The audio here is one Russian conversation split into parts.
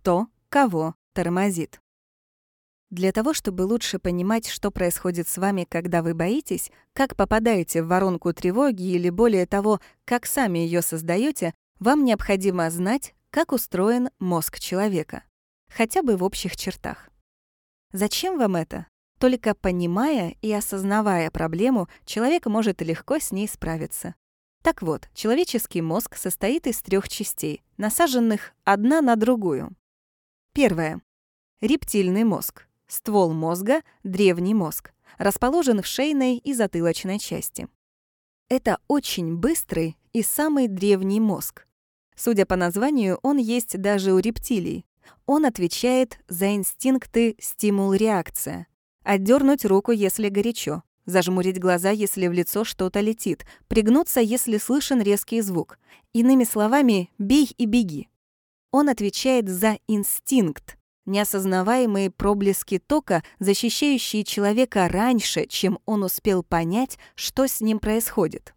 что кого тормозит. Для того, чтобы лучше понимать, что происходит с вами, когда вы боитесь, как попадаете в воронку тревоги или, более того, как сами ее создаете, вам необходимо знать, как устроен мозг человека. Хотя бы в общих чертах. Зачем вам это? Только понимая и осознавая проблему, человек может легко с ней справиться. Так вот, человеческий мозг состоит из трех частей, насаженных одна на другую. Первое. Рептильный мозг. Ствол мозга — древний мозг. Расположен в шейной и затылочной части. Это очень быстрый и самый древний мозг. Судя по названию, он есть даже у рептилий. Он отвечает за инстинкты стимул-реакция. Отдернуть руку, если горячо, зажмурить глаза, если в лицо что-то летит, пригнуться, если слышен резкий звук. Иными словами, бей и беги. Он отвечает за инстинкт, неосознаваемые проблески тока, защищающие человека раньше, чем он успел понять, что с ним происходит.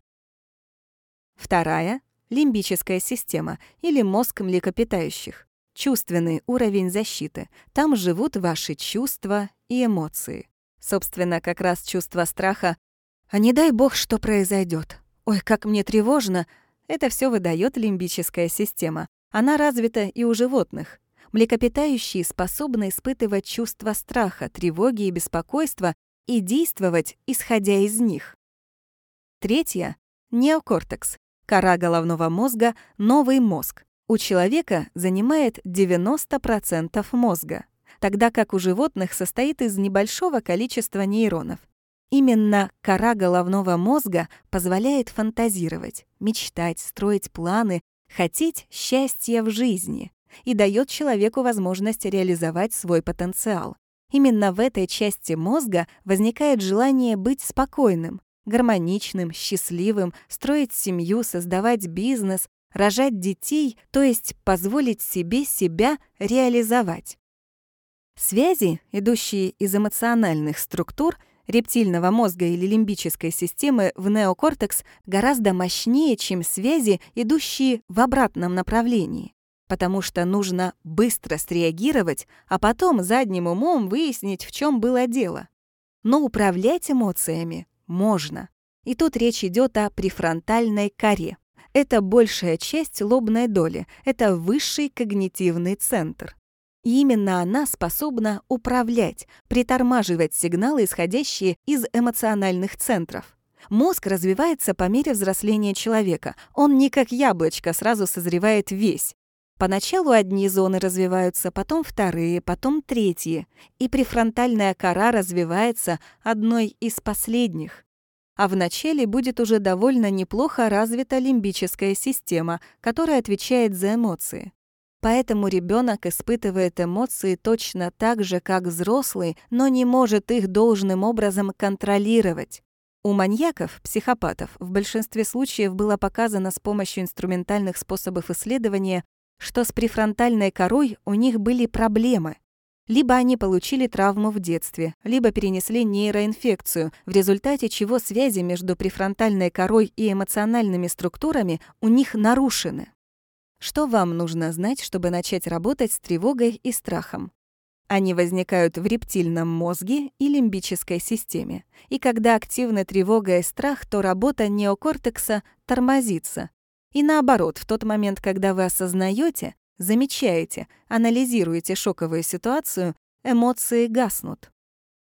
Вторая — лимбическая система или мозг млекопитающих. Чувственный уровень защиты. Там живут ваши чувства и эмоции. Собственно, как раз чувство страха «А не дай бог, что произойдет. Ой, как мне тревожно!» Это все выдает лимбическая система. Она развита и у животных. Млекопитающие способны испытывать чувство страха, тревоги и беспокойства и действовать, исходя из них. Третье — неокортекс, кора головного мозга, новый мозг. У человека занимает 90% мозга тогда как у животных состоит из небольшого количества нейронов. Именно кора головного мозга позволяет фантазировать, мечтать, строить планы, хотеть счастья в жизни и дает человеку возможность реализовать свой потенциал. Именно в этой части мозга возникает желание быть спокойным, гармоничным, счастливым, строить семью, создавать бизнес, рожать детей, то есть позволить себе себя реализовать. Связи, идущие из эмоциональных структур, рептильного мозга или лимбической системы в неокортекс гораздо мощнее, чем связи, идущие в обратном направлении. Потому что нужно быстро среагировать, а потом задним умом выяснить, в чем было дело. Но управлять эмоциями можно. И тут речь идет о префронтальной коре. Это большая часть лобной доли, это высший когнитивный центр. Именно она способна управлять, притормаживать сигналы, исходящие из эмоциональных центров. Мозг развивается по мере взросления человека. Он не как яблочко сразу созревает весь. Поначалу одни зоны развиваются, потом вторые, потом третьи, и префронтальная кора развивается одной из последних. А вначале будет уже довольно неплохо развита лимбическая система, которая отвечает за эмоции. Поэтому ребенок испытывает эмоции точно так же, как взрослый, но не может их должным образом контролировать. У маньяков, психопатов, в большинстве случаев было показано с помощью инструментальных способов исследования, что с префронтальной корой у них были проблемы. Либо они получили травму в детстве, либо перенесли нейроинфекцию, в результате чего связи между префронтальной корой и эмоциональными структурами у них нарушены. Что вам нужно знать, чтобы начать работать с тревогой и страхом? Они возникают в рептильном мозге и лимбической системе. И когда активны тревога и страх, то работа неокортекса тормозится. И наоборот, в тот момент, когда вы осознаете, замечаете, анализируете шоковую ситуацию, эмоции гаснут.